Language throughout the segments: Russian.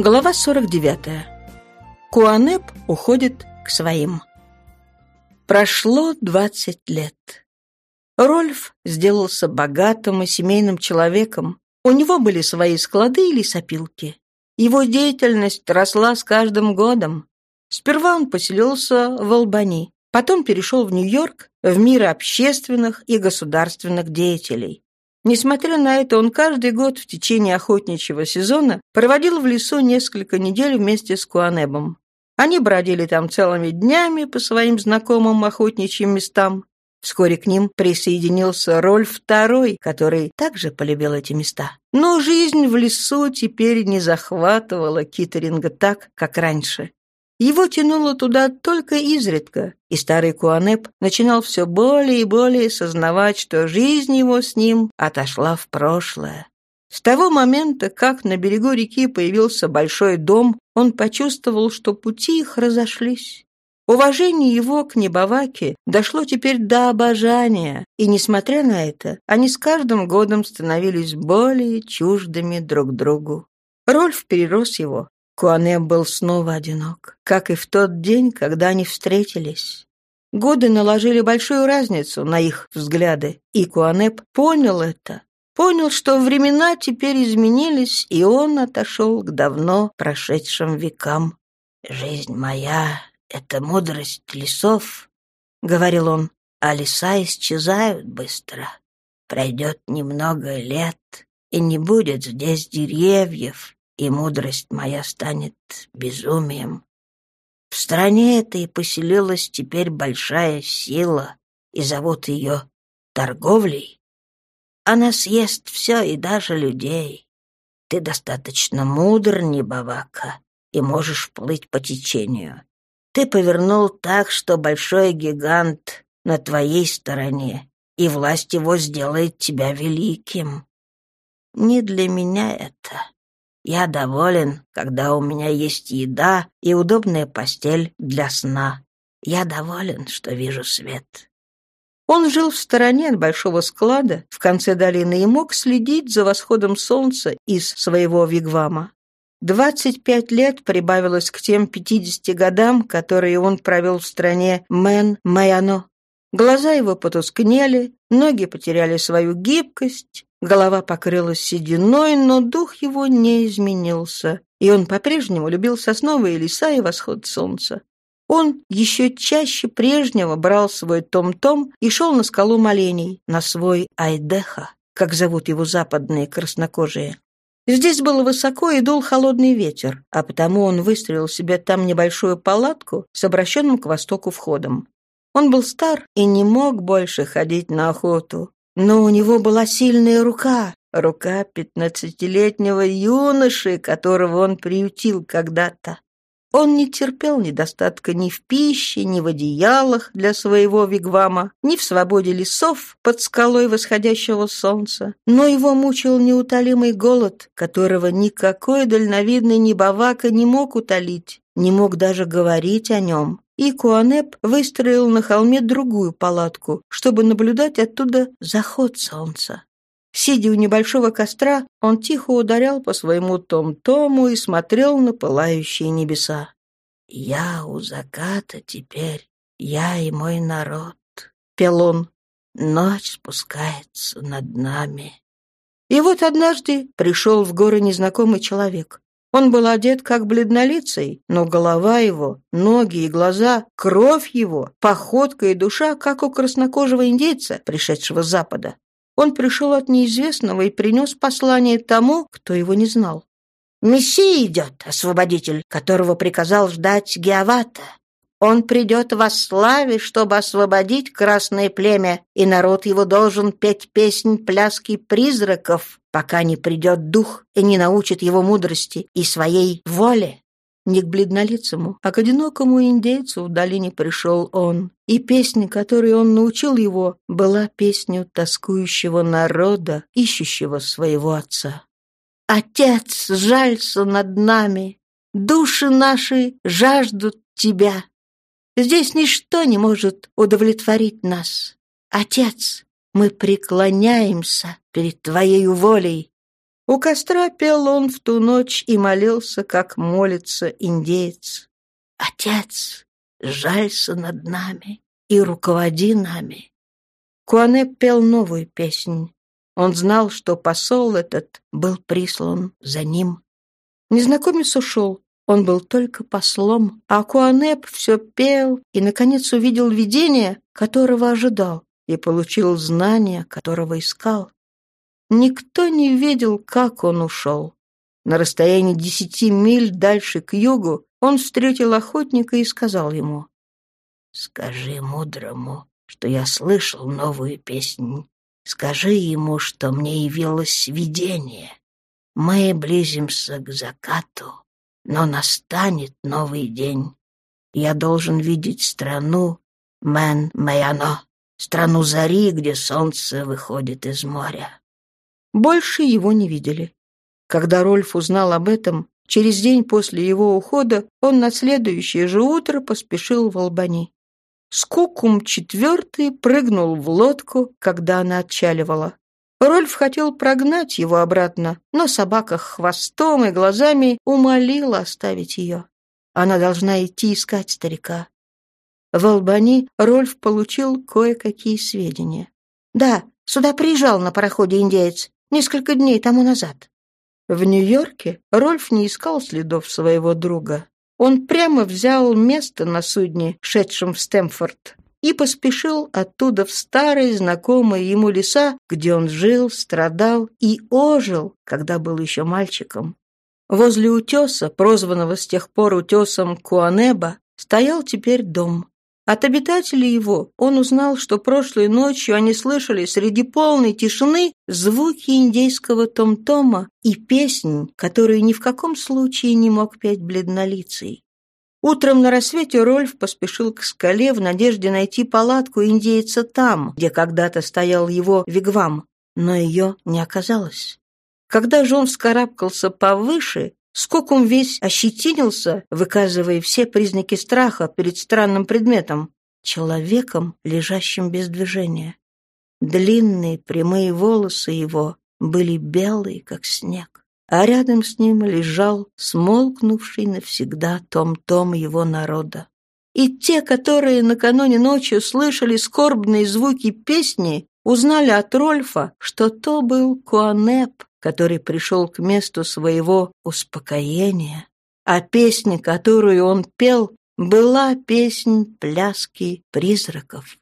Глава 49. Куанеп уходит к своим. Прошло 20 лет. Рольф сделался богатым и семейным человеком. У него были свои склады и лесопилки. Его деятельность росла с каждым годом. Сперва он поселился в Албани, потом перешел в Нью-Йорк, в мир общественных и государственных деятелей. Несмотря на это, он каждый год в течение охотничьего сезона проводил в лесу несколько недель вместе с Куанебом. Они бродили там целыми днями по своим знакомым охотничьим местам. Вскоре к ним присоединился Рольф II, который также полюбил эти места. Но жизнь в лесу теперь не захватывала Китеринга так, как раньше. Его тянуло туда только изредка, и старый Куанеп начинал все более и более сознавать, что жизнь его с ним отошла в прошлое. С того момента, как на берегу реки появился большой дом, он почувствовал, что пути их разошлись. Уважение его к Небоваке дошло теперь до обожания, и, несмотря на это, они с каждым годом становились более чуждыми друг другу. Рольф перерос его, Куане был снова одинок, как и в тот день, когда они встретились. Годы наложили большую разницу на их взгляды, и Куанеп понял это. Понял, что времена теперь изменились, и он отошел к давно прошедшим векам. «Жизнь моя — это мудрость лесов», — говорил он, — «а леса исчезают быстро. Пройдет немного лет, и не будет здесь деревьев, и мудрость моя станет безумием. В стране этой поселилась теперь большая сила, и зовут ее торговлей. Она съест все и даже людей. Ты достаточно мудр, Небавака, и можешь плыть по течению. Ты повернул так, что большой гигант на твоей стороне, и власть его сделает тебя великим. Не для меня это. Я доволен, когда у меня есть еда и удобная постель для сна. Я доволен, что вижу свет. Он жил в стороне от большого склада в конце долины и мог следить за восходом солнца из своего вигвама. Двадцать пять лет прибавилось к тем пятидесяти годам, которые он провел в стране Мэн-Майано. Глаза его потускнели, ноги потеряли свою гибкость, Голова покрылась сединой, но дух его не изменился, и он по-прежнему любил сосновые леса и восход солнца. Он еще чаще прежнего брал свой том-том и шел на скалу молений, на свой Айдеха, как зовут его западные краснокожие. Здесь было высоко и дул холодный ветер, а потому он выстроил себе там небольшую палатку с обращенным к востоку входом. Он был стар и не мог больше ходить на охоту, но у него была сильная рука, рука пятнадцатилетнего юноши, которого он приютил когда-то. Он не терпел недостатка ни в пище, ни в одеялах для своего вигвама, ни в свободе лесов под скалой восходящего солнца. Но его мучил неутолимый голод, которого никакой дальновидный небовака не мог утолить, не мог даже говорить о нем и Куанеп выстроил на холме другую палатку, чтобы наблюдать оттуда заход солнца. Сидя у небольшого костра, он тихо ударял по своему том-тому и смотрел на пылающие небеса. «Я у заката теперь, я и мой народ», — пел он. «Ночь спускается над нами». И вот однажды пришел в горы незнакомый человек. Он был одет как бледнолицей, но голова его, ноги и глаза, кровь его, походка и душа, как у краснокожего индейца, пришедшего с запада. Он пришел от неизвестного и принес послание тому, кто его не знал. «Мессия идет, освободитель, которого приказал ждать Геовата. Он придет во славе, чтобы освободить красное племя, и народ его должен петь песнь пляски призраков, пока не придет дух и не научит его мудрости и своей воле. Не к бледнолицему, а к одинокому индейцу в долине пришел он, и песня, которой он научил его, была песню тоскующего народа, ищущего своего отца. «Отец, жалься над нами! Души наши жаждут тебя!» Здесь ничто не может удовлетворить нас. Отец, мы преклоняемся перед Твоей волей. У костра пел он в ту ночь и молился, как молится индеец. «Отец, жалься над нами и руководи нами». Куане пел новую песнь. Он знал, что посол этот был прислан за ним. Незнакомец ушел. Он был только послом, а Куанеп все пел и, наконец, увидел видение, которого ожидал, и получил знание, которого искал. Никто не видел, как он ушел. На расстоянии десяти миль дальше к югу он встретил охотника и сказал ему, «Скажи мудрому, что я слышал новую песнь Скажи ему, что мне явилось видение. Мы близимся к закату, но настанет новый день. Я должен видеть страну Мэн Мэяно, страну зари, где солнце выходит из моря. Больше его не видели. Когда Рольф узнал об этом, через день после его ухода он на следующее же утро поспешил в Албани. Скукум четвертый прыгнул в лодку, когда она отчаливала. Рольф хотел прогнать его обратно, но собака хвостом и глазами умолила оставить ее. Она должна идти искать старика. В Албани Рольф получил кое-какие сведения. Да, сюда приезжал на пароходе индеец несколько дней тому назад. В Нью-Йорке Рольф не искал следов своего друга. Он прямо взял место на судне, шедшем в Стэмфорд, и поспешил оттуда в старые знакомые ему леса, где он жил, страдал и ожил, когда был еще мальчиком. Возле утеса, прозванного с тех пор утесом Куанеба, стоял теперь дом. От обитателей его он узнал, что прошлой ночью они слышали среди полной тишины звуки индейского том-тома и песнь, которую ни в каком случае не мог петь бледнолицый. Утром на рассвете Рольф поспешил к скале в надежде найти палатку индейца там, где когда-то стоял его вигвам, но ее не оказалось. Когда же он вскарабкался повыше, Скокум весь ощетинился, выказывая все признаки страха перед странным предметом, человеком, лежащим без движения. Длинные прямые волосы его были белые, как снег, а рядом с ним лежал смолкнувший навсегда том-том его народа. И те, которые накануне ночью слышали скорбные звуки песни, узнали от Рольфа, что то был Куанеп, который пришел к месту своего успокоения, а песня, которую он пел, была песнь пляски призраков.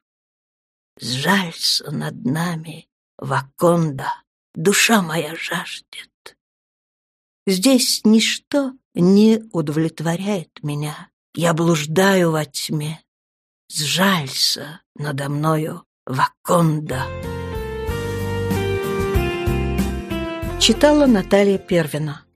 «Сжалься над нами, Ваконда, душа моя жаждет». Здесь ничто не удовлетворяет меня. Я блуждаю во тьме. Сжалься надо мною, Ваконда. Читала Наталья Первина